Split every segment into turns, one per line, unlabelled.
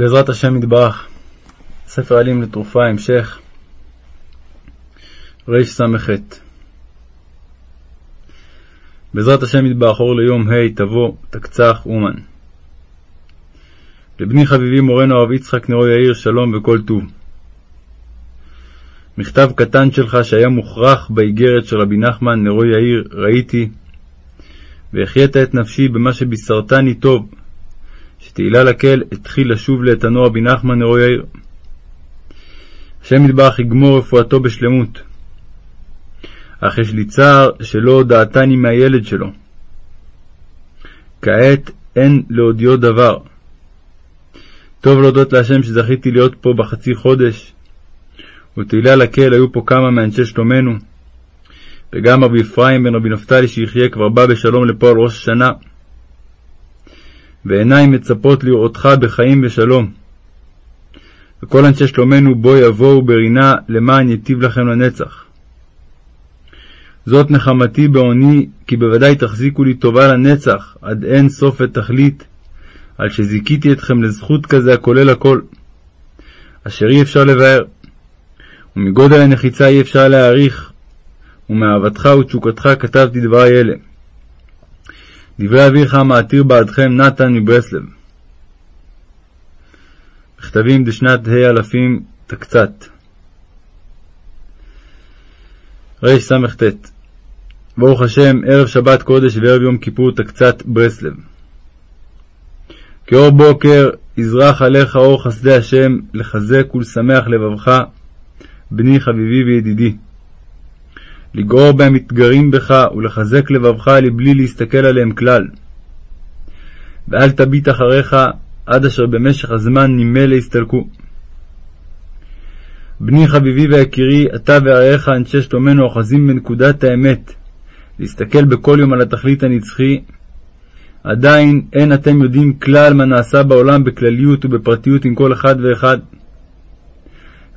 בעזרת השם יתברך, ספר עלים לתרופה, המשך, רס"ח בעזרת השם יתברך אור ליום ה' תבוא, תקצח אומן. לבני חביבי מורנו הרב יצחק נרו יאיר שלום וכל טוב. מכתב קטן שלך שהיה מוכרח באיגרת של רבי נחמן נרו יאיר ראיתי, והחיית את נפשי במה שבישרתני טוב, שתהילה לקהל התחיל לשוב לאיתנו רבי נחמן נרו יאיר. השם יתברך יגמור רפואתו בשלמות. אך יש לי צער שלא הודעתני מהילד שלו. כעת אין להודיעו דבר. טוב להודות להשם שזכיתי להיות פה בחצי חודש, ותהילה לקהל היו פה כמה מאנשי שלומנו, וגם רבי אפרים בן רבי נפתלי שיחיה כבר בא בשלום לפה על ראש השנה. ועיניי מצפות לראותך בחיים ושלום. וכל אנשי שלומנו בו יבואו ברינה למען יטיב לכם לנצח. זאת נחמתי בעוני, כי בוודאי תחזיקו לי טובה לנצח, עד אין סוף ותכלית, על שזיכיתי אתכם לזכות כזה הכולל הכל, אשר אי אפשר לבאר, ומגודל הנחיצה אי אפשר להעריך, ומאהבתך ותשוקתך כתבתי דברי אלה. דברי אביך מעתיר בעדכם נתן מברסלב. מכתבים דשנת ה' אלפים תקצת. רס"ט ברוך השם, ערב שבת קודש וערב יום כיפור תקצת ברסלב. כאור בוקר יזרח עליך אור חסדי השם, לחזק ולשמח לבבך, בני חביבי וידידי. לגרור בהם מתגרים בך ולחזק לבבך לבלי להסתכל עליהם כלל. ואל תביט אחריך עד אשר במשך הזמן ממילא יסתלקו. בני חביבי ויקירי, אתה ורעיך אנשי שלומנו אוחזים בנקודת האמת, להסתכל בכל יום על התכלית הנצחי, עדיין אין אתם יודעים כלל מה נעשה בעולם בכלליות ובפרטיות עם כל אחד ואחד.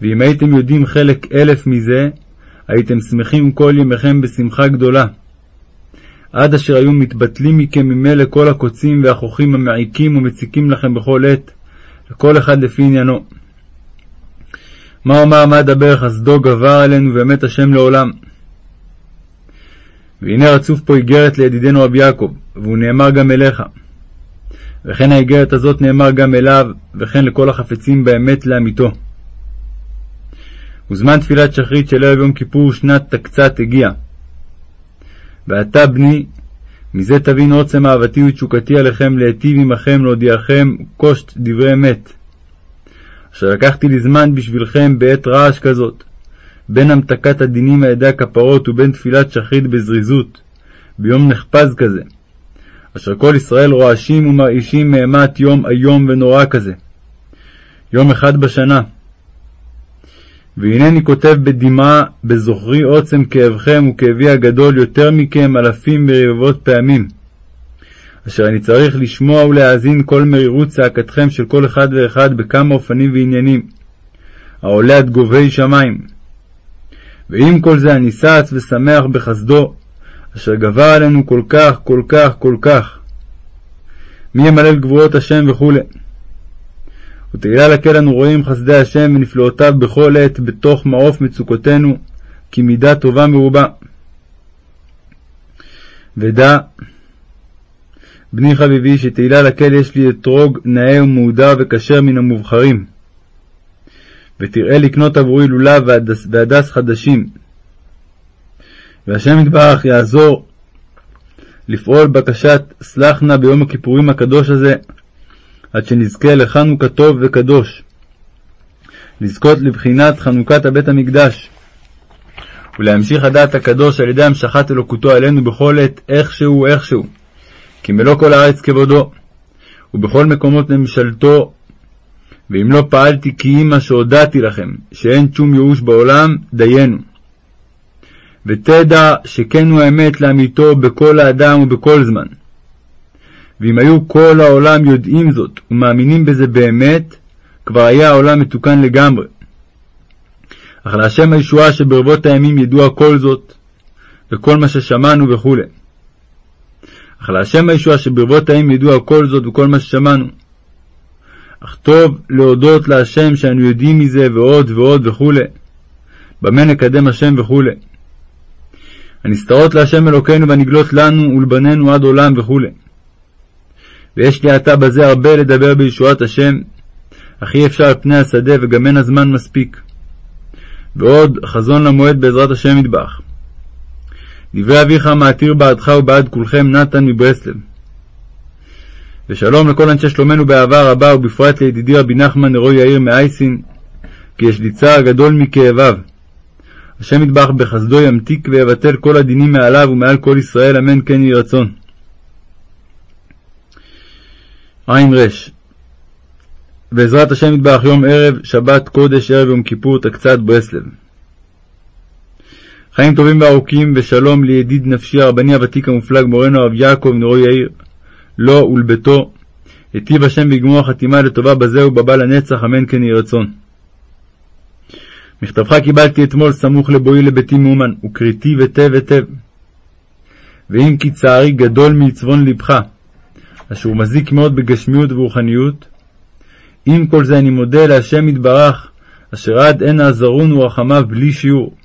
ואם הייתם יודעים חלק אלף מזה, הייתם שמחים כל ימיכם בשמחה גדולה. עד אשר היו מתבטלים מכם ממילא כל הקוצים והחוכים המעיקים ומציקים לכם בכל עת, לכל אחד לפי עניינו. מה אומר מה אדבר חסדו גבר עלינו באמת השם לעולם. והנה רצוף פה איגרת לידידנו רבי יעקב, והוא נאמר גם אליך. וכן האיגרת הזאת נאמר גם אליו, וכן לכל החפצים באמת לאמיתו. וזמן תפילת שחרית של ערב יום כיפור שנת תקצת הגיע. ועתה בני, מזה תבין עוצם אהבתי ותשוקתי עליכם להיטיב עמכם להודיעכם קושט דברי אמת. אשר לקחתי לי זמן בשבילכם בעת רעש כזאת, בין המתקת הדינים על ידי הכפרות ובין תפילת שחרית בזריזות, ביום נחפז כזה, אשר כל ישראל רועשים ומרעישים מאימת יום איום ונורא כזה. יום אחד בשנה, והנני כותב בדמעה, בזוכרי עוצם כאבכם וכאבי הגדול יותר מכם אלפים ורבבות פעמים, אשר אני צריך לשמוע ולהאזין כל מרירות צעקתכם של כל אחד ואחד בכמה אופנים ועניינים, העולה עד גובי שמיים. ועם כל זה אני שץ ושמח בחסדו, אשר גבר עלינו כל כך, כל כך, כל כך. מי ימלל גבורות השם וכולי. ותהילה לקהל אנו רואים חסדי השם ונפלאותיו בכל עת בתוך מעוף מצוקותינו, כי מידה טובה מרובה. ודע, בני חביבי, שתהילה לקהל יש לי אתרוג נאה ומהודר וכשר מן המובחרים. ותראה לקנות עבורי לולב והדס, והדס חדשים. והשם יתברך יעזור לפעול בקשת סלח נא ביום הכיפורים הקדוש הזה, עד שנזכה לחנוכה טוב וקדוש, לזכות לבחינת חנוכת הבית המקדש, ולהמשיך הדעת הקדוש על ידי המשכת אלוקותו עלינו בכל עת איכשהו איכשהו, כי מלוא כל הארץ כבודו, ובכל מקומות ממשלתו, ואם לא פעלתי כי אם מה שהודעתי לכם, שאין שום ייאוש בעולם, דיינו. ותדע שכן הוא האמת לאמיתו בכל האדם ובכל זמן. ואם היו כל העולם יודעים זאת ומאמינים בזה באמת, כבר היה העולם מתוקן לגמרי. אך להשם הישועה שברבות הימים ידוע כל זאת, וכל מה ששמענו וכו'. אך להשם הישועה שברבות הימים ידוע כל זאת וכל מה ששמענו. אך טוב להודות להשם שאנו יודעים מזה ועוד ועוד וכו'. במה נקדם השם וכו'. הנסתרות להשם אלוקינו והנגלות לנו ולבנינו עד עולם וכו'. ויש לי עתה בזה הרבה לדבר בישועת השם, אך אי אפשר על פני השדה וגם אין הזמן מספיק. ועוד חזון למועד בעזרת השם ידבח. דברי אביך מעתיר בעדך ובעד כולכם נתן מברסלב. ושלום לכל אנשי שלומנו באהבה רבה, ובפרט לידידי רבי נחמן נרו יאיר מאייסין, כי יש לי צער גדול מכאביו. השם ידבח בחסדו ימתיק ויבטל כל הדינים מעליו ומעל כל ישראל, אמן כן יהי רצון. רש בעזרת השם יתברך יום ערב, שבת קודש, ערב יום כיפור, תקצת ברסלב. חיים טובים וארוכים ושלום לידיד נפשי הרבני הוותיק המופלג מורנו הרב יעקב נורו יאיר, לו ולביתו, היטיב השם ויגמור החתימה לטובה בזה ובבא לנצח, אמן כן יהי רצון. מכתבך קיבלתי אתמול סמוך לבואי לביתי מאומן, וקריתי היטב היטב. ואם כי צערי גדול מעצבון לבך, אשר הוא מזיק מאוד בגשמיות ורוחניות, עם כל זה אני מודה להשם יתברך, אשר עד הנה עזרונו רחמיו בלי שיעור.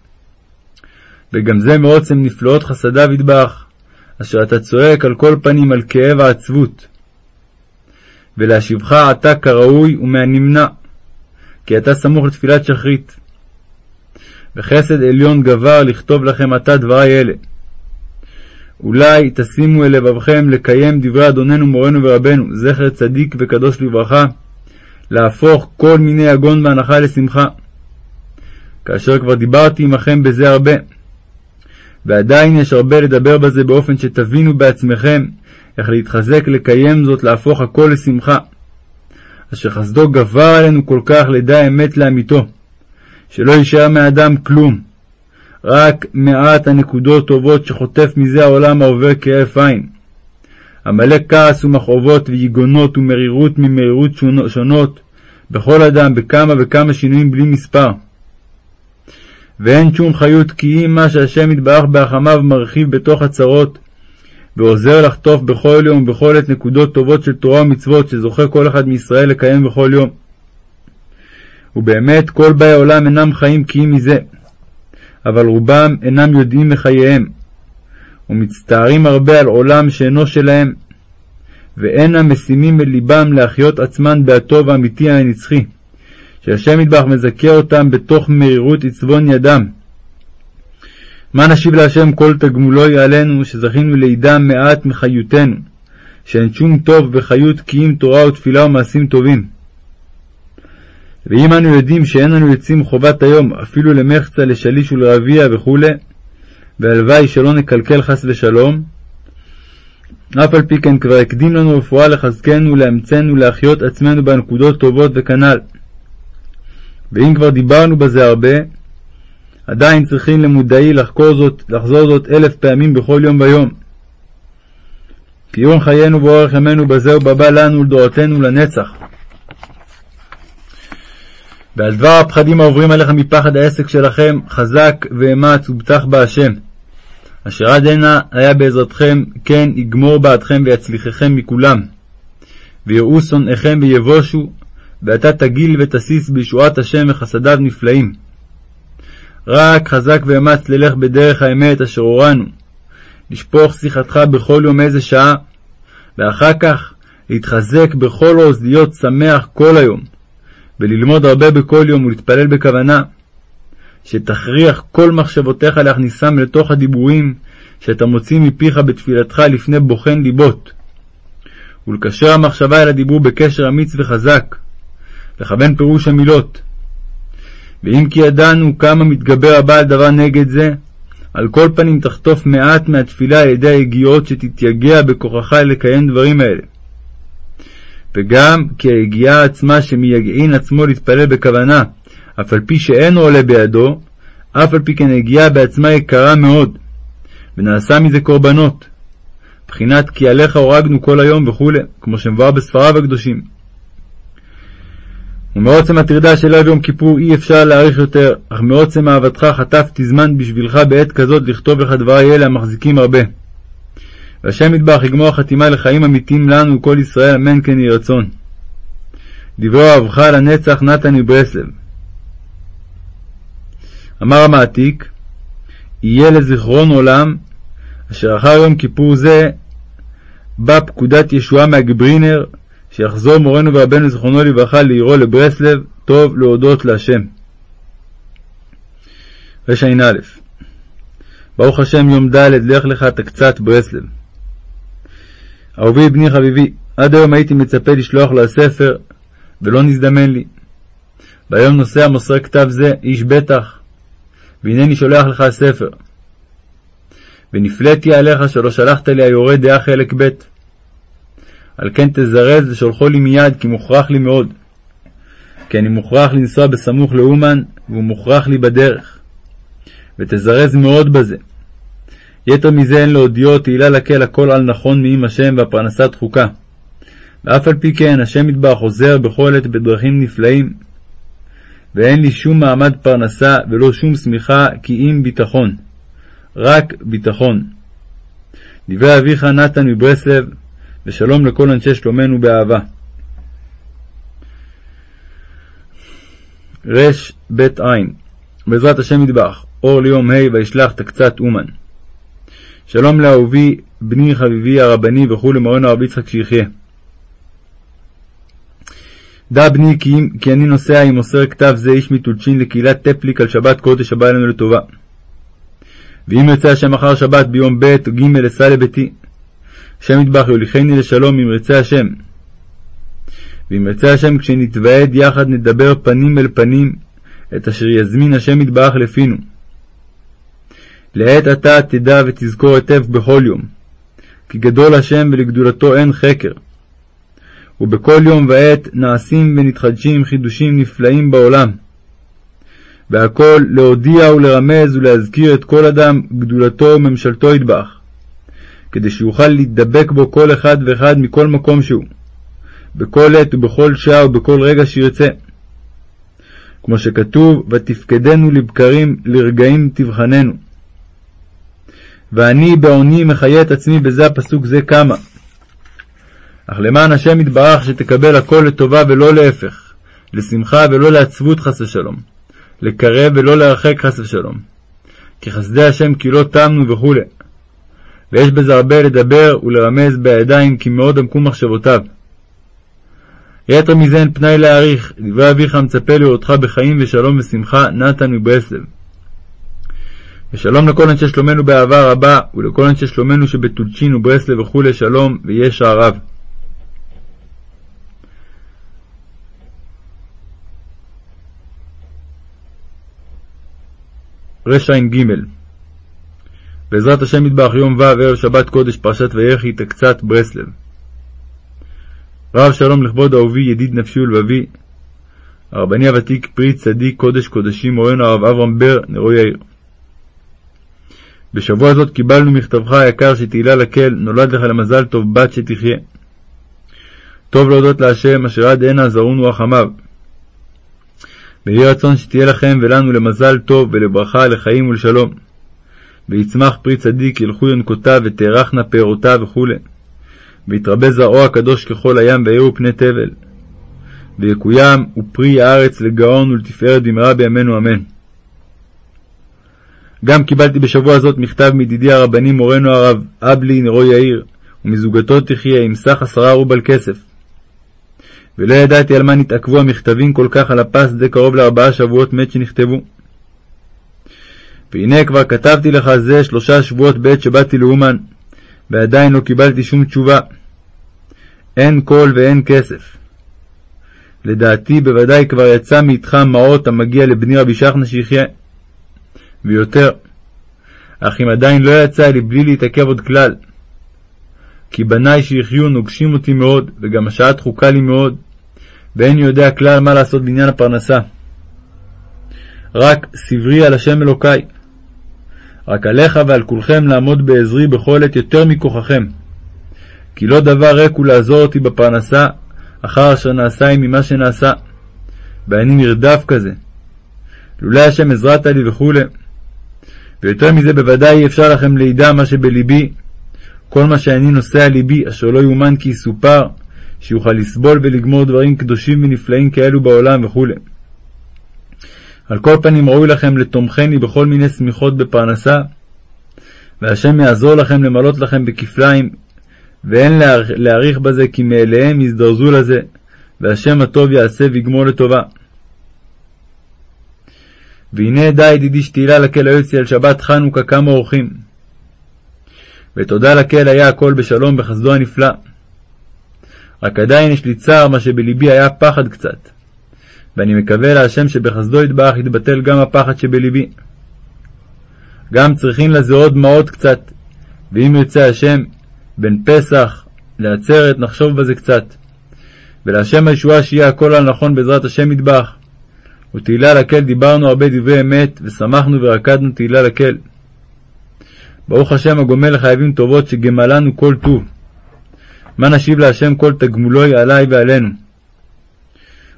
וגם זה מעוצם נפלאות חסדיו יתברך, אשר אתה צועק על כל פנים על כאב העצבות. ולהשיבך עתה כראוי ומהנמנע, כי אתה סמוך לתפילת שחרית. וחסד עליון גבר לכתוב לכם עתה דברי אלה. אולי תשימו אל לבבכם לקיים דברי אדוננו מורנו ורבנו, זכר צדיק וקדוש לברכה, להפוך כל מיני יגון והנחה לשמחה. כאשר כבר דיברתי עמכם בזה הרבה. ועדיין יש הרבה לדבר בזה באופן שתבינו בעצמכם איך להתחזק לקיים זאת להפוך הכל לשמחה. אשר חסדו גבר עלינו כל כך לדע אמת לאמיתו, שלא יישאר מאדם כלום, רק מעט הנקודות טובות שחוטף מזה העולם העובר כהרף עין. המלא כעס ומכאובות ויגונות ומרירות ממרירות שונות בכל אדם בכמה וכמה שינויים בלי מספר. ואין שום חיות כי אם מה שהשם יתברך בהחמיו מרחיב בתוך הצרות, ועוזר לחטוף בכל יום ובכל עת נקודות טובות של תורה ומצוות שזוכה כל אחד מישראל לקיים בכל יום. ובאמת כל באי העולם אינם חיים כי אם מזה, אבל רובם אינם יודעים מחייהם, ומצטערים הרבה על עולם שאינו שלהם, ואינם משימים אל ליבם להחיות עצמן בהטוב האמיתי הנצחי, שהשם ידבח מזכה אותם בתוך מרירות עצבון ידם. מה נשיב להשם כל תגמולו עלינו, שזכינו לידע מעט מחיותנו, שאין שום טוב בחיות כי אם תורה ותפילה ומעשים טובים. ואם אנו יודעים שאין אנו יוצאים חובת היום אפילו למחצה, לשליש ולרביע וכו', והלוואי שלא נקלקל חס ושלום, אף על פי כן כבר הקדים לנו רפואה לחזקנו, לאמצנו, להחיות עצמנו בנקודות טובות וכנ"ל. ואם כבר דיברנו בזה הרבה, עדיין צריכים למודעי לחקור זאת, לחזור זאת אלף פעמים בכל יום ויום. כי יום חיינו ואורך ימינו בזה ובבא לנו ולדורותינו לנצח. ועל דבר הפחדים העוברים עליך מפחד העסק שלכם, חזק ואמץ ובטח בהשם. אשר עד הנה היה בעזרתכם, כן יגמור בעדכם ויצליחכם מכולם. ויראו שונאיכם ויבושו, ואתה תגיל ותסיס בישועת השם וחסדיו נפלאים. רק חזק ואמץ ללך בדרך האמת אשר הורנו, לשפוך שיחתך בכל יום איזה שעה, ואחר כך להתחזק בכל עוז להיות שמח כל היום, וללמוד הרבה בכל יום ולהתפלל בכוונה, שתכריח כל מחשבותיך להכניסם לתוך הדיבורים שאתה מוציא מפיך בתפילתך לפני בוחן ליבות, ולקשר המחשבה אל הדיבור בקשר אמיץ וחזק, לכוון פירוש המילות. ואם כי ידענו כמה מתגבר הבעל דבר נגד זה, על כל פנים תחטוף מעט מהתפילה על ידי היגיעות שתתייגע בכוחך לקיים דברים האלה. וגם כי היגיעה עצמה שמייגעין עצמו להתפלל בכוונה, אף על פי שאין עולה בידו, אף על פי כן היגיעה בעצמה יקרה מאוד, ונעשה מזה קורבנות. בחינת כי עליך הורגנו כל היום וכו', כמו שמבואר בספריו הקדושים. ומעוצם הטרדה של ערב יום כיפור אי אפשר להאריך יותר, אך מעוצם אהבתך חטפתי זמן בשבילך בעת כזאת לכתוב לך דברי אלה המחזיקים הרבה. והשם יתברך יגמור חתימה לחיים אמיתיים לנו, כל ישראל, אמן כן יהי רצון. דברי אוהבך לנצח נתן מברסלב. אמר המעתיק, יהיה לזיכרון עולם, אשר אחר יום כיפור זה בא פקודת ישועה מהגברינר, שיחזור מורנו ורבנו זיכרונו לברכה לעירו לברסלב, טוב להודות להשם. רע"א ברוך השם יום ד' לך לך תקצת ברסלב. אהובי בני חביבי, עד היום הייתי מצפה לשלוח לו הספר, ולא נזדמן לי. והיום נוסע מוסר כתב זה, איש בטח, והנני שולח לך הספר. ונפלאתי עליך שלא שלחת לי היורה דעה חלק ב'. על כן תזרז לשולחו לי מיד, כי מוכרח לי מאוד. כי אני מוכרח לנסוע בסמוך לאומן, והוא מוכרח לי בדרך. ותזרז מאוד בזה. יתר מזה אין להודיעו תהילה לקל הכל על נכון מעם השם והפרנסה דחוקה. ואף על פי כן השם יתברך עוזר בכל עת בדרכים נפלאים. ואין לי שום מעמד פרנסה ולא שום שמיכה כי אם ביטחון. רק ביטחון. דברי אביך נתן מברסלב, ושלום לכל אנשי שלומנו באהבה. רב עין בעזרת השם ידבח, אור ליום ה' וישלח תקצת אומן. שלום לאהובי, בני חביבי הרבני וכו' למורנו הרב יצחק שיחיה. דע בני כי, כי אני נוסע עם מוסר כתב זה איש מטולצ'ין לקהילת טפליק על שבת קודש הבא אלינו לטובה. ואם ירצה השם אחר שבת ביום ב' או ג' אסע לביתי. השם יטבח יוליכני לשלום אם ירצה השם. ואם ירצה השם כשנתוועד יחד נדבר פנים אל פנים את אשר יזמין השם יטבח לפינו. לעת עתה תדע ותזכור היטב בכל יום, כי גדול השם ולגדולתו אין חקר. ובכל יום ועת נעשים ונתחדשים חידושים נפלאים בעולם. והכל להודיע ולרמז ולהזכיר את כל אדם גדולתו וממשלתו ידבח, כדי שיוכל להידבק בו כל אחד ואחד מכל מקום שהוא, בכל עת ובכל שעה ובכל רגע שירצה. כמו שכתוב, ותפקדנו לבקרים, לרגעים תבחננו. ואני בעוני מחיה את עצמי בזה הפסוק זה כמה. אך למען השם יתברך שתקבל הכל לטובה ולא להפך, לשמחה ולא לעצבות חס ושלום, לקרב ולא להרחק חס ושלום. כי חסדי השם כי לא תמנו וכו'. ויש בזה הרבה לדבר ולרמז בידיים כי מאוד עמקו מחשבותיו. יתר מזה אין פנאי להעריך, דברי אביך מצפה לראותך בחיים ושלום ושמחה, נתן מברסלב. ושלום לכל אנשי שלומנו באהבה רבה, ולכל אנשי שלומנו שבטולצ'ין וברסלב וכולי שלום, וישע רב. רע"ג בעזרת השם מטבח יום ו' ערב שבת קודש פרשת ויחי תקצת ברסלב. רב שלום לכבוד אהובי ידיד נפשי ולבבי, הרבני הוותיק פרי צדיק קודש קודשים מורנו הרב אברהם בר נרו יאיר. בשבוע זאת קיבלנו מכתבך היקר שתהילה לקל, נולד לך למזל טוב בת שתחיה. טוב להודות להשם אשר עד הנה זרונו רחמיו. ויהי רצון שתהיה לכם ולנו למזל טוב ולברכה לחיים ולשלום. ויצמח פרי צדיק ילכו ינקותיו ותארחנה פירותיו וכו'. ויתרבה זרעו הקדוש ככל הים ויראו פני תבל. ויקוים ופרי הארץ לגאון ולתפארת במהרה בימינו אמן. גם קיבלתי בשבוע זאת מכתב מידידי הרבני מורנו הרב אבלי נרו יאיר, ומזוגתו תחיה עם סך עשרה רובל כסף. ולא ידעתי על מה נתעכבו המכתבים כל כך על הפס זה קרוב לארבעה שבועות מת שנכתבו. והנה כבר כתבתי לך זה שלושה שבועות בעת שבאתי לאומן, ועדיין לא קיבלתי שום תשובה. אין קול ואין כסף. לדעתי בוודאי כבר יצא מאיתך מעות המגיע לבני רבי שחנה שיחיה. ויותר. אך אם עדיין לא יצא לי בלי להתעכב עוד כלל. כי בניי שיחיו נוגשים אותי מאוד, וגם השעה דחוקה לי מאוד, ואין יודע כלל מה לעשות בעניין הפרנסה. רק סברי על השם אלוקי. רק עליך ועל כולכם לעמוד בעזרי בכל עת יותר מכוחכם. כי לא דבר ריק הוא לעזור אותי בפרנסה, אחר אשר נעשה עמי מה שנעשה. ואני נרדף כזה. לולא השם עזרת לי וכולי. ויותר מזה בוודאי אי אפשר לכם לידע מה שבלבי, כל מה שאני נושא על ליבי, אשר לא יאומן כי יסופר, שיוכל לסבול ולגמור דברים קדושים ונפלאים כאלו בעולם וכו'. על כל פנים ראוי לכם לתומכני בכל מיני שמיכות בפרנסה, והשם יעזור לכם למלות לכם בכפליים, ואין להעריך בזה כי מאליהם יזדרזו לזה, והשם הטוב יעשה ויגמור לטובה. והנה דע ידידי שתהילה לקהל היוצא על שבת חנוכה כמה אורחים. ותודה לקהל היה הכל בשלום בחסדו הנפלא. רק עדיין יש לי צער מה שבלבי היה פחד קצת. ואני מקווה להשם שבחסדו יתברך יתבטל גם הפחד שבלבי. גם צריכים לזה עוד דמעות קצת, ואם ירצה השם, בין פסח לעצרת נחשוב בזה קצת. ולהשם הישועה שיהיה הכל על נכון בעזרת השם יתברך. ותהילה לקהל דיברנו הרבה דברי אמת, ושמחנו ורקדנו תהילה לקהל. ברוך השם הגומל לחייבים טובות שגמלנו כל טוב. מה נשיב להשם כל תגמולוי עלי ועלינו.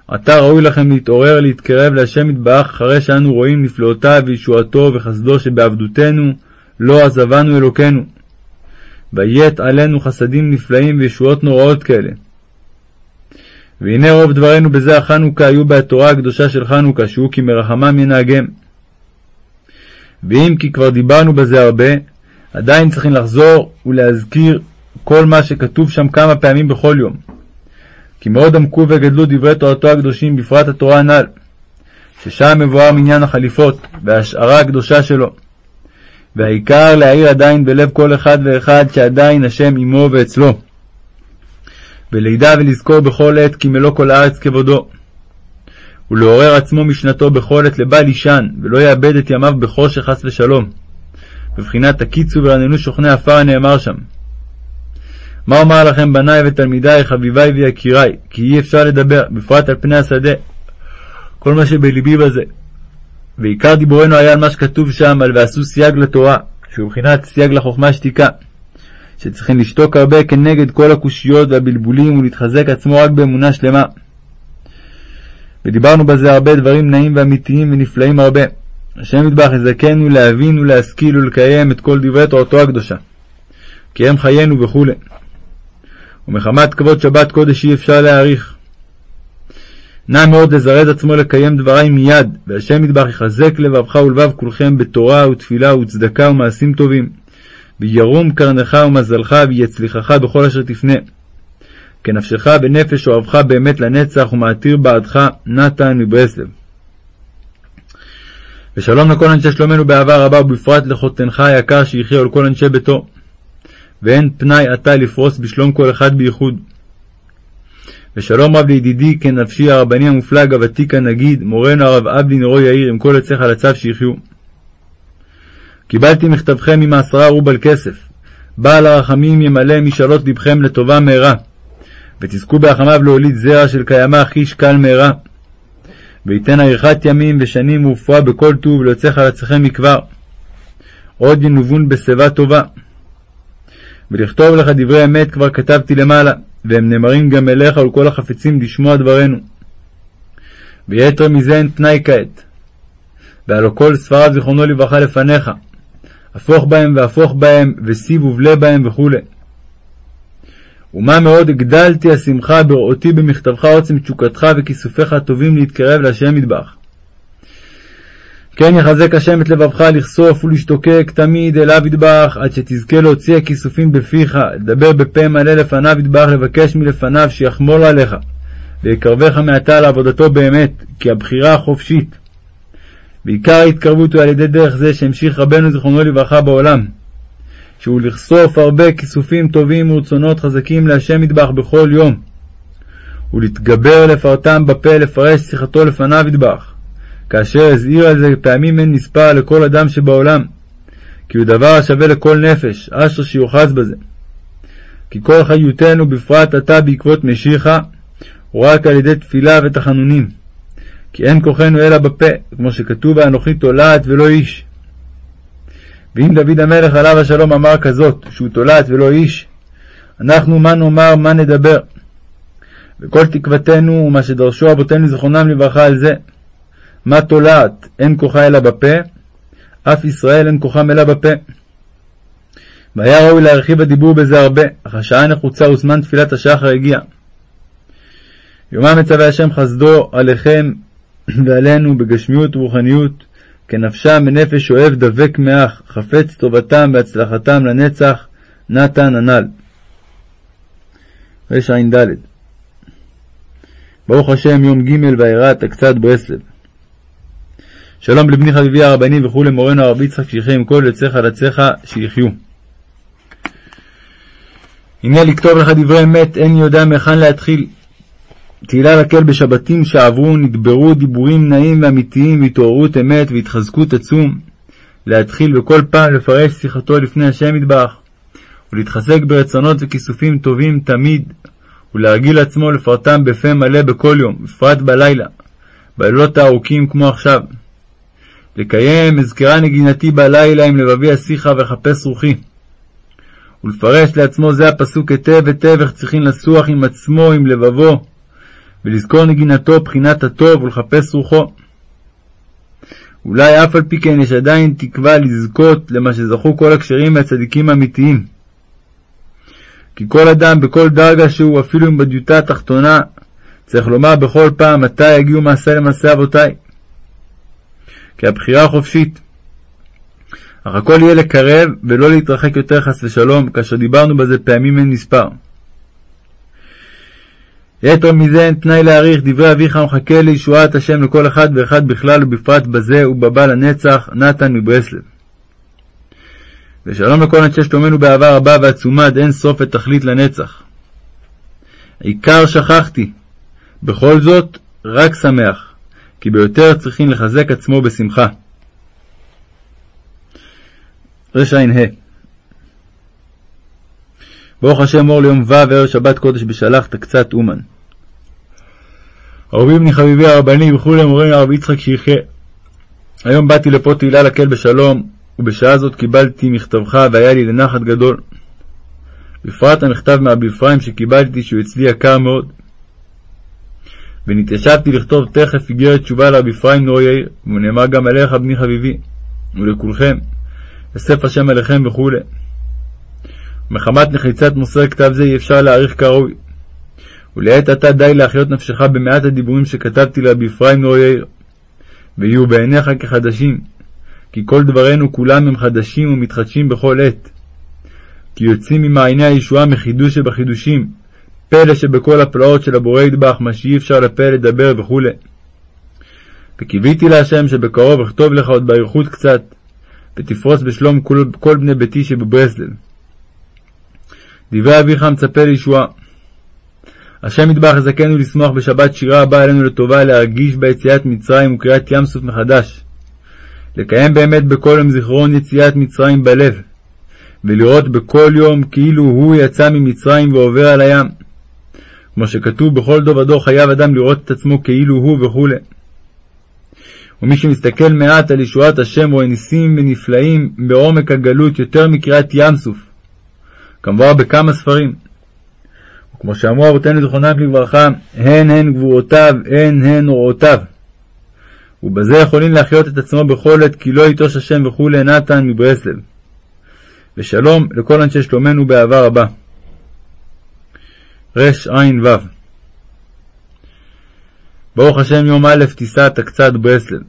עתה ראוי לכם להתעורר להתקרב להשם יתברך אחרי שאנו רואים נפלאותיו וישועתו וחסדו שבעבדותנו לא עזבנו אלוקינו. ויית עלינו חסדים נפלאים וישועות נוראות כאלה. והנה רוב דברינו בזה החנוכה היו בהתורה הקדושה של חנוכה, שהוא כי מרחמם ינהגם. ואם כי כבר דיברנו בזה הרבה, עדיין צריכים לחזור ולהזכיר כל מה שכתוב שם כמה פעמים בכל יום. כי מאוד עמקו וגדלו דברי תורתו הקדושים, בפרט התורה הנ"ל, ששם מבואר מניין החליפות וההשערה הקדושה שלו. והעיקר להאיר עדיין בלב כל אחד ואחד שעדיין השם עמו ואצלו. ולידע ולזכור בכל עת כי מלוא כל הארץ כבודו. ולעורר עצמו משנתו בכל עת לבל יישן, ולא יאבד את ימיו בחושך חס ושלום. בבחינת הקיצו ורננו שוכני עפר הנאמר שם. מה אומר לכם בניי ותלמידיי, חביביי ויקיריי, כי אי אפשר לדבר, בפרט על פני השדה. כל מה שבלבי בזה. ועיקר דיבורנו היה על מה שכתוב שם, על ועשו סייג לתורה, שהוא מבחינת סייג לחוכמה שתיקה. שצריכים לשתוק הרבה כנגד כל הקושיות והבלבולים ולהתחזק עצמו רק באמונה שלמה. ודיברנו בזה הרבה דברים נעים ואמיתיים ונפלאים הרבה. השם יתברך יזכנו להבין ולהשכיל ולקיים את כל דברי תורתו הקדושה. כי הם חיינו וכו'. ומחמת כבוד שבת קודש אי אפשר להעריך. נע מאוד לזרז עצמו לקיים דברי מיד, והשם יתברך יחזק לבבך ולבב כולכם בתורה ותפילה וצדקה ומעשים טובים. וירום קרנך ומזלך ויצליחך בכל אשר תפנה. כנפשך בנפש אוהבך באמת לנצח ומעתיר בעדך נתן מברסלב. ושלום לכל אנשי שלומנו באהבה רבה ובפרט לחותנך היקר שיחיה ולכל אנשי ביתו. ואין פנאי עתה לפרוס בשלום כל אחד בייחוד. ושלום רב לידידי כנפשי הרבני המופלג הוותיק הנגיד מורנו הרב אבלי נרו יאיר עם כל על הצו שיחיו. קיבלתי מכתבכם עם העשרה רובל כסף. בעל הרחמים ימלא משאלות לבכם לטובה מהרה, ותזכו בהחמיו להוליד זרע של קיימא חיש קל מהרה. ויתן עריכת ימים ושנים ורפואה בכל טוב ליוצא חלציכם מכבר. עוד ינובון בשיבה טובה. ולכתוב לך דברי אמת כבר כתבתי למעלה, והם נאמרים גם אליך ולכל החפצים לשמוע דברינו. ויתר מזה אין תנאי כעת. והלא כל ספריו זיכרונו לברכה לפניך, הפוך בהם והפוך בהם, וסיב ובלה בהם וכו'. ומה מאוד הגדלתי השמחה בראותי במכתבך עוצם תשוקתך וכיסופיך הטובים להתקרב להשם מטבח. כן יחזק השם את לבבך לכסוף ולהשתוקק תמיד אליו ידבח, עד שתזכה להוציא הכיסופים בפיך, לדבר בפה מלא לפניו ידבח, לבקש מלפניו שיחמול עליך, ויקרבך מעתה לעבודתו באמת, כי הבחירה החופשית. ועיקר ההתקרבות הוא על ידי דרך זה שהמשיך רבנו זיכרונו לברכה בעולם, שהוא לחשוף הרבה כיסופים טובים ורצונות חזקים להשם מטבח בכל יום, ולהתגבר לפרטם בפה לפרש שיחתו לפניו ידבח, כאשר הזהיר על זה פעמים אין מספר לכל אדם שבעולם, כי הוא דבר השווה לכל נפש, אשר שיוחז בזה. כי כל חיותנו, בפרט עתה בעקבות משיחה, הוא רק על ידי תפילה ותחנונים. כי אין כוחנו אלא בפה, כמו שכתוב ואנוכי תולעת ולא איש. ואם דוד המלך עליו השלום אמר כזאת, שהוא תולעת ולא איש, אנחנו מה נאמר, מה נדבר. וכל תקוותנו ומה שדרשו אבותינו זכרונם לברכה על זה. מה תולעת, אין כוחה אלא בפה, אף ישראל אין כוחם אלא בפה. והיה ראוי להרחיב הדיבור בזה הרבה, אך השעה נחוצה וזמן תפילת השחר הגיע. יומם מצווה השם חסדו עליכם ועלינו בגשמיות ורוחניות, כנפשם בנפש אוהב דבק מאח, חפץ טובתם והצלחתם לנצח, נתן הנ"ל. רע"ד ברוך השם יום ג' ואירת הקצת ברסלב. שלום לבני חביבי הרבני וכו' למורנו הרב יצחק שיחיה עם כל יוצאיך לצאך שיחיו. הנה לכתוב לך דברי אמת, אין יודע מהיכן להתחיל. תהילה לקל בשבתים שעברו, נדברו דיבורים נעים ואמיתיים והתעוררות אמת והתחזקות עצום. להתחיל בכל פעם לפרש שיחתו לפני השם יתברך, ולהתחזק ברצונות וכיסופים טובים תמיד, ולהרגיל עצמו לפרטם בפה מלא בכל יום, בפרט בלילה, בלילות הארוכים כמו עכשיו. לקיים אזכרה נגינתי בלילה עם לבבי אשיחה וחפש רוחי. ולפרש לעצמו זה הפסוק היטב היטב איך צריכים לסוח עם עצמו, עם לבבו, ולזכור נגינתו בחינת הטוב ולחפש רוחו. אולי אף על פי כן יש עדיין תקווה לזכות למה שזכו כל הכשרים והצדיקים האמיתיים. כי כל אדם בכל דרגה שהוא, אפילו אם בדיוטה התחתונה, צריך לומר בכל פעם מתי יגיעו מעשה למעשה אבותיי. כי הבחירה חופשית. אך הכל יהיה לקרב ולא להתרחק יותר חס ושלום, כאשר דיברנו בזה פעמים אין מספר. יתר מזה אין תנאי להעריך דברי אביך ומחכה לישועת השם לכל אחד ואחד בכלל ובפרט בזה ובבא לנצח, נתן מברסלב. ושלום לכל אנשי שלומנו באהבה רבה ועצומה עד אין סוף ותכלית לנצח. עיקר שכחתי, בכל זאת רק שמח, כי ביותר צריכים לחזק עצמו בשמחה. רע"ה ברוך השם אור ליום ו' וערב שבת קודש בשלחת קצת אומן. אהובי בני חביבי הרבני וכולי מורנו הרב יצחק שיחיה. היום באתי לפה תהילה לקל בשלום, ובשעה זאת קיבלתי מכתבך והיה לי לנחת גדול. בפרט המכתב מאבי אפרים שקיבלתי שהוא אצלי יקר מאוד. ונתיישבתי לכתוב תכף איגרת תשובה לרבי אפרים נור יאיר, ונאמר גם עליך בני חביבי, ולכולכם, אסף השם עליכם וכו'. מחמת נחיצת מוסר כתב זה אי אפשר להעריך כראוי. ולעת עתה די להחיות נפשך במעט הדיבורים שכתבתי לרבי אפרים נור יאיר, ויהיו בעיניך כחדשים, כי כל דברינו כולם הם חדשים ומתחדשים בכל עת. כי יוצאים ממעייני הישועה מחידוש שבחידושים, פלא שבכל הפלאות של הבורא ידבח, מה שאי אפשר לפה לדבר וכו'. וקיוויתי להשם שבקרוב אכתוב לך עוד באריכות קצת, ותפרוס בשלום כל, כל בני ביתי שבברסלב. דברי אביך מצפה לישועה. השם ידבח יזכנו לשמוח בשבת שירה הבאה עלינו לטובה, להרגיש ביציאת מצרים וקריאת ים סוף מחדש. לקיים באמת בכל יום זיכרון יציאת מצרים בלב, ולראות בכל יום כאילו הוא יצא ממצרים ועובר על הים. כמו שכתוב בכל דוב ודור חייב אדם לראות את עצמו כאילו הוא וכו'. ומי שמסתכל מעט על ישועת השם רואה ניסים ונפלאים בעומק הגלות יותר מקריאת ים סוף, כמובן בכמה ספרים. וכמו שאמרו אבותינו זכרונם לברכה, הן הן גבורותיו, הן הן הוראותיו. ובזה יכולים להחיות את עצמו בכל עת, כי לא יטוש השם וכולי נתן מברסלב. ושלום לכל אנשי שלומנו באהבה רבה. רע"ו ברוך השם יום א' טיסת הקצת ברסלב.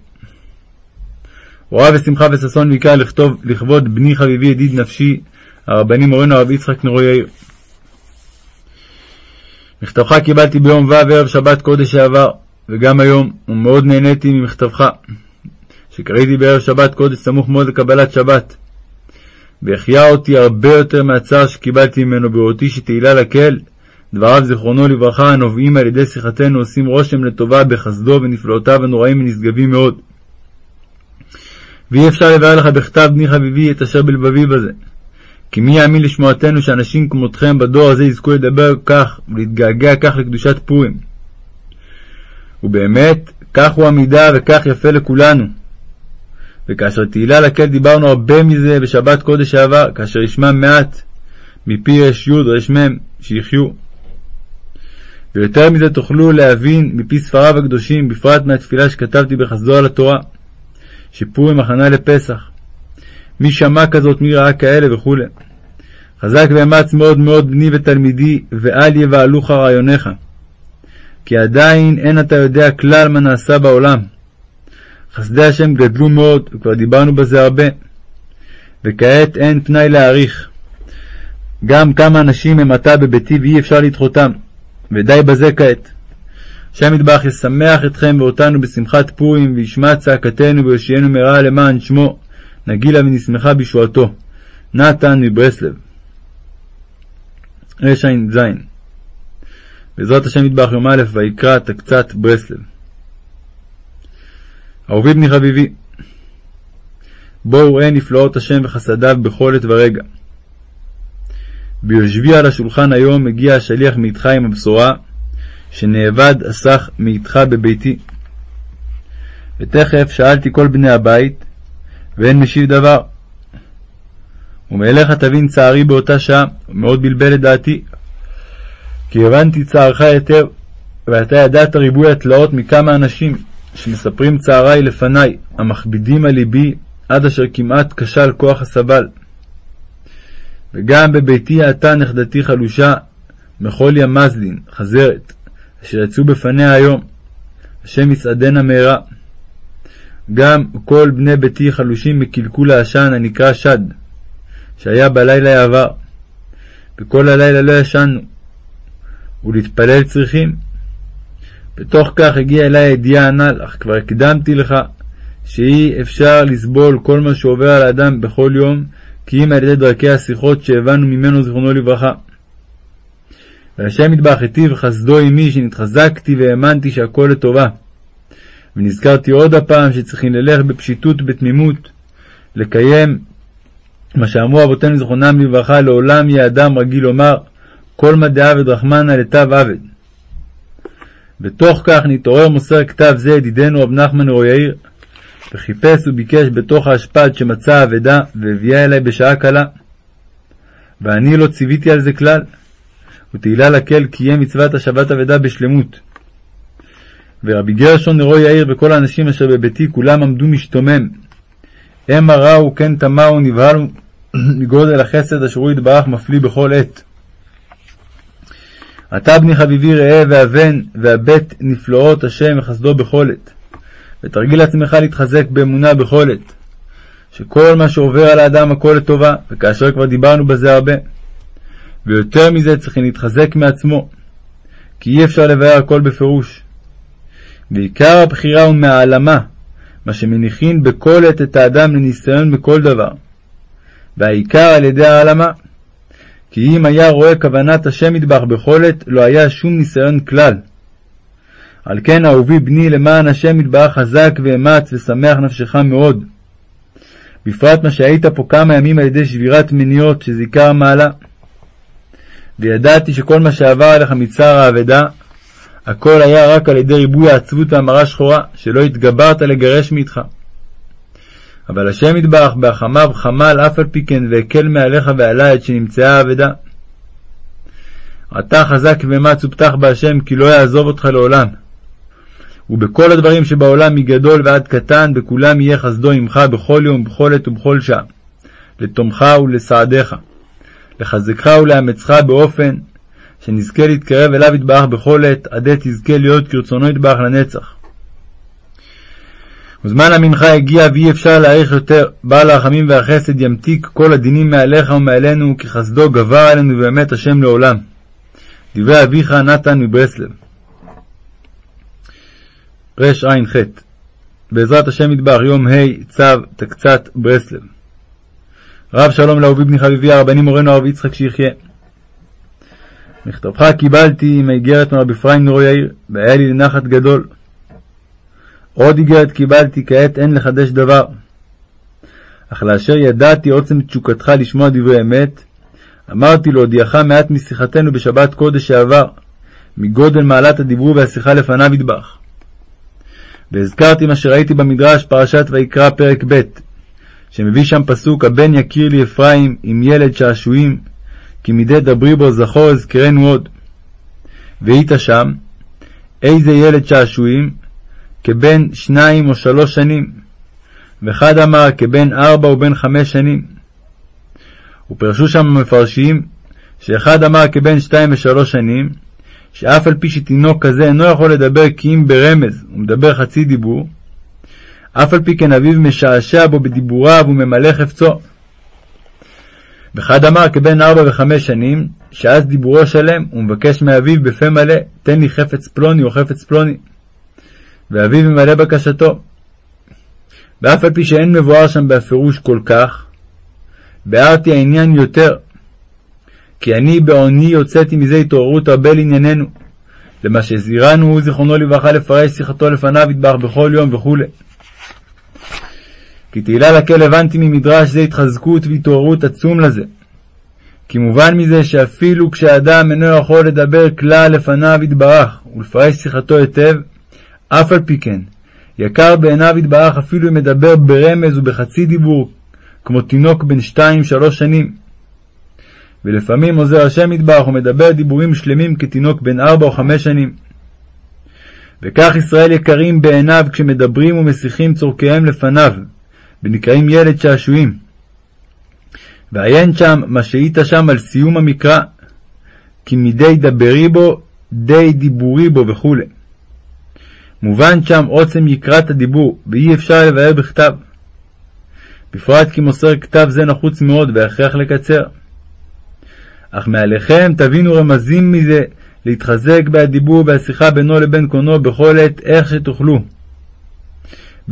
הוראה ושמחה וששון בעיקר לכתוב לכבוד בני חביבי ידיד נפשי, הרבני מורנו הרב יצחק נרו יאיר. מכתבך קיבלתי ביום ו' ערב שבת קודש שעבר, וגם היום, ומאוד נהניתי ממכתבך, שקראתי בערב שבת קודש סמוך מאוד לקבלת שבת. והחיה אותי הרבה יותר מהצער שקיבלתי ממנו בראותי שתהילה לקהל, דבריו זיכרונו לברכה הנובעים על ידי שיחתנו עושים רושם לטובה בחסדו ונפלאותיו הנוראים ונשגבים מאוד. ואי אפשר לבאר לך בכתב, בני חביבי, את אשר בלבבי בזה. כי מי יאמין לשמועתנו שאנשים כמותכם בדור הזה יזכו לדבר כך ולהתגעגע כך לקדושת פורים. ובאמת, כך הוא המידה וכך יפה לכולנו. וכאשר תהילה לקהל דיברנו הרבה מזה בשבת קודש שעבר, כאשר ישמע מעט מפי יש י' רש מ' שיחיו. ויותר מזה תוכלו להבין מפי ספריו הקדושים, בפרט מהתפילה שכתבתי בחסדו על התורה, שפורים הכנה לפסח. מי שמע כזאת, מי ראה כאלה וכו'. חזק ואמץ מאוד מאוד בני ותלמידי, ואל יבהלוך רעיוניך. כי עדיין אין אתה יודע כלל מה נעשה בעולם. חסדי השם גדלו מאוד, וכבר דיברנו בזה הרבה, וכעת אין פנאי להעריך. גם כמה אנשים הם עתה בביתי ואי אפשר לדחותם, ודי בזה כעת. השם יתברך ישמח אתכם ואותנו בשמחת פורים, וישמע צעקתנו ויושיענו מרע למען שמו, נגילה ונשמחה בישועתו. נתן מברסלב. רע"ז בעזרת השם יתברך יום א' ויקרא תקצת ברסלב. אהובי בני חביבי, בואו ראה נפלאות השם וחסדיו בכל עת ורגע. ביושבי על השולחן היום הגיע השליח מאיתך עם הבשורה שנאבד הסך מאיתך בביתי. ותכף שאלתי כל בני הבית, ואין משיב דבר. ומאליך תבין צערי באותה שעה, ומאוד בלבל את דעתי. כי הבנתי צערך היטב, ואתה ידעת ריבוי התלאות מכמה אנשים, שמספרים צערי לפניי, המכבידים על ליבי, עד אשר כמעט כשל כוח הסבל. וגם בביתי עתה נכדתי חלושה, מחולי המזלין, חזרת, אשר יצאו בפניה היום, השם יסעדנה מהרה. גם כל בני ביתי חלושים מקלקול העשן הנקרא שד, שהיה בלילה העבר, וכל הלילה לא ישנו, ולהתפלל צריכים. בתוך כך הגיע אלי הידיעה הנ"ל, אך כבר הקדמתי לך שאי אפשר לסבול כל מה שעובר על האדם בכל יום, כי אם על ידי דרכי השיחות שהבנו ממנו זיכרונו לברכה. והשם יתברך היטיב חסדו עמי, שנתחזקתי והאמנתי שהכל לטובה. ונזכרתי עוד הפעם שצריכים ללך בפשיטות ובתמימות, לקיים מה שאמרו אבותינו זכרונם לברכה, לעולם יהיה אדם רגיל לומר, כל מה דעבד רחמנא לתו עבד. בתוך כך נתעורר מוסר כתב זה ידידנו רב נחמן רוי יאיר, וחיפש וביקש בתוך האשפד שמצא האבדה, והביאה אלי בשעה קלה. ואני לא ציוויתי על זה כלל, ותהילה לקל קיים מצוות השבת אבדה בשלמות. ורבי גרשון נרו יאיר וכל האנשים אשר בביתי כולם עמדו משתומם. המה ראו כן תמהו נבהלו מגודל החסד אשר הוא יתברך מפליא בכל עת. אתה בני חביבי ראה והבן והבט נפלאות השם וחסדו בכל עת. ותרגיל עצמך להתחזק באמונה בכל עת. שכל מה שעובר על האדם הכל לטובה, וכאשר כבר דיברנו בזה הרבה. ויותר מזה צריכים להתחזק מעצמו, כי אי אפשר לבאר הכל בפירוש. ועיקר הבחירה הוא מהעלמה, מה שמניחין בכל עת את האדם לניסיון בכל דבר. והעיקר על ידי העלמה. כי אם היה רואה כוונת השם מטבח בכל עת, לא היה שום ניסיון כלל. על כן אהובי בני למען השם מטבח חזק ואמץ ושמח נפשך מאוד. בפרט מה שהיית פה כמה ימים על ידי שבירת מניות, עיקר המעלה. וידעתי שכל מה שעבר עליך מצער האבדה, הכל היה רק על ידי ריבוי העצבות והמרה שחורה, שלא התגברת לגרש מאיתך. אבל השם יתברך בהחמיו חמל אף על פי כן והקל מעליך ועלי עד שנמצאה האבדה. אתה חזק ואמץ ופתח בהשם כי לא יעזוב אותך לעולם. ובכל הדברים שבעולם מגדול ועד קטן, בכולם יהיה חסדו עמך בכל יום, בכל עת ובכל שעה, לתומך ולסעדיך, לחזקך ולאמצך באופן שנזכה להתקרב אליו יתברך בכל עת, עד עת תזכה להיות כרצונו יתברך לנצח. וזמן המנחה הגיע ואי אפשר להאריך יותר, בעל הרחמים והחסד ימתיק כל הדינים מעליך ומעלינו, כי חסדו גבר עלינו באמת השם לעולם. דברי אביך נתן מברסלב. רע"ח בעזרת השם ידבר, יום ה' צו תקצת ברסלב. רב שלום לאהובי בני חביבי הרבני מורנו הרב יצחק שיחיה. מכתבך קיבלתי עם האיגרת מרבי אפרים נורו יאיר, והיה לי לנחת גדול. עוד איגרת קיבלתי, כעת אין לחדש דבר. אך לאשר ידעתי עוצם תשוקתך לשמוע דברי אמת, אמרתי להודיעך מעט משיחתנו בשבת קודש שעבר, מגודל מעלת הדיבור והשיחה לפניו ידבח. והזכרתי מה שראיתי במדרש פרשת ויקרא פרק ב', שמביא שם פסוק הבן יכיר לי אפרים עם ילד שעשועים, כי מדי דברי בו זכור אזכרנו עוד. והיית שם, איזה ילד שעשועים? כבן שניים או שלוש שנים, ואחד אמר כבן ארבע או בן חמש שנים. ופרשו שם המפרשים, שאחד אמר כבן שתיים ושלוש שנים, שאף על פי שתינוק כזה אינו יכול לדבר כי אם ברמז, הוא מדבר חצי דיבור, אף על פי כן אביו משעשע בו בדיבוריו וממלא חפצו. ואחד אמר כבן ארבע וחמש שנים, שאז דיבורו שלם, ומבקש מאביו בפה מלא, תן לי חפץ פלוני או חפץ פלוני. ואביו ממלא בקשתו. ואף על פי שאין מבואר שם בהפירוש כל כך, ביארתי העניין יותר, כי אני בעוני יוצאתי מזה התעוררות הרבה לענייננו, למה שזירנו הוא זיכרונו לברכה לפרש שיחתו לפניו ידבח בכל יום וכו'. כי תהילה לקל הבנתי ממדרש זה התחזקות והתעוררות עצום לזה. כי מובן מזה שאפילו כשאדם אינו יכול לדבר כלל לפניו יתברך ולפרש שיחתו היטב, אף על פי כן, יקר בעיניו יתברך אפילו אם מדבר ברמז ובחצי דיבור, כמו תינוק בן שתיים שלוש שנים. ולפעמים עוזר השם יתברך ומדבר דיבורים שלמים כתינוק בן ארבע או חמש שנים. וכך ישראל יקרים בעיניו כשמדברים ומשיחים צורכיהם לפניו, ונקראים ילד שעשועים. ועיין שם מה שהיית שם על סיום המקרא, כי מדי דברי בו, די דיבורי בו וכו'. מובן שם עוצם יקרת הדיבור, ואי אפשר לבאר בכתב. בפרט כי מוסר כתב זה נחוץ מאוד, והכרח לקצר. אך מעליכם תבינו רמזים מזה להתחזק בהדיבור והשיחה בינו לבין קונו בכל עת איך שתוכלו.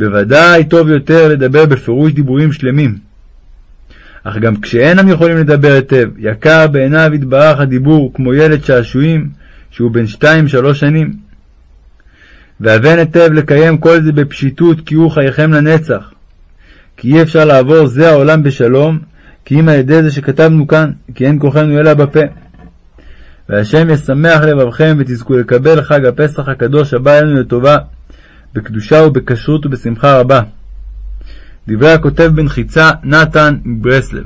בוודאי טוב יותר לדבר בפירוש דיבורים שלמים. אך גם כשאינם יכולים לדבר היטב, יקר בעיניו יתברך הדיבור כמו ילד שעשועים שהוא בן שתיים-שלוש שנים. והבן היטב לקיים כל זה בפשיטות כי הוא חייכם לנצח. כי אי אפשר לעבור זה העולם בשלום, כי אם על ידי זה שכתבנו כאן, כי אין כוחנו אלא בפה. והשם ישמח לבבכם ותזכו לקבל חג הפסח הקדוש הבא אלינו לטובה, בקדושה ובכשרות ובשמחה רבה. דברי הכותב בנחיצה נתן מברסלב